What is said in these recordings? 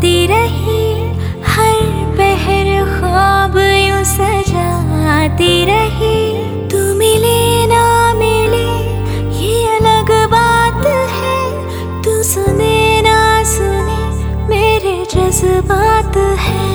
आती रही, हर पहर ख्वाब यूँ सजाती रही। तू मिले ना मिले, ये अलग बात है। तू सुने ना सुने, मेरे जज्बात है।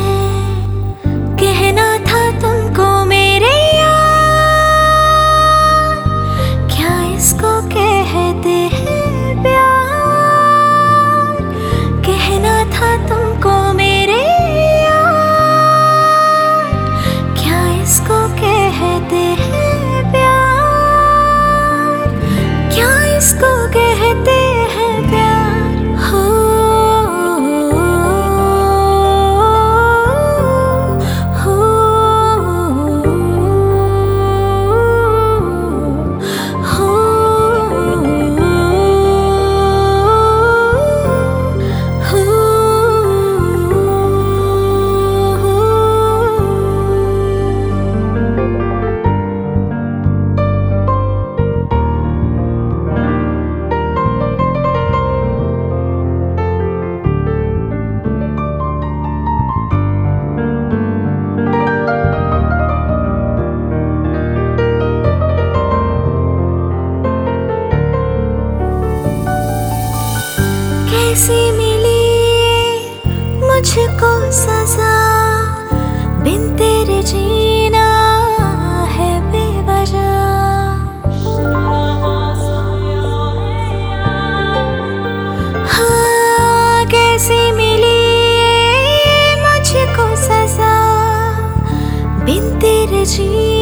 सजा। बिन तेरे जीना है बेवजह। हाँ कैसी मिली ये मुझको सजा। बिन तेरे जीना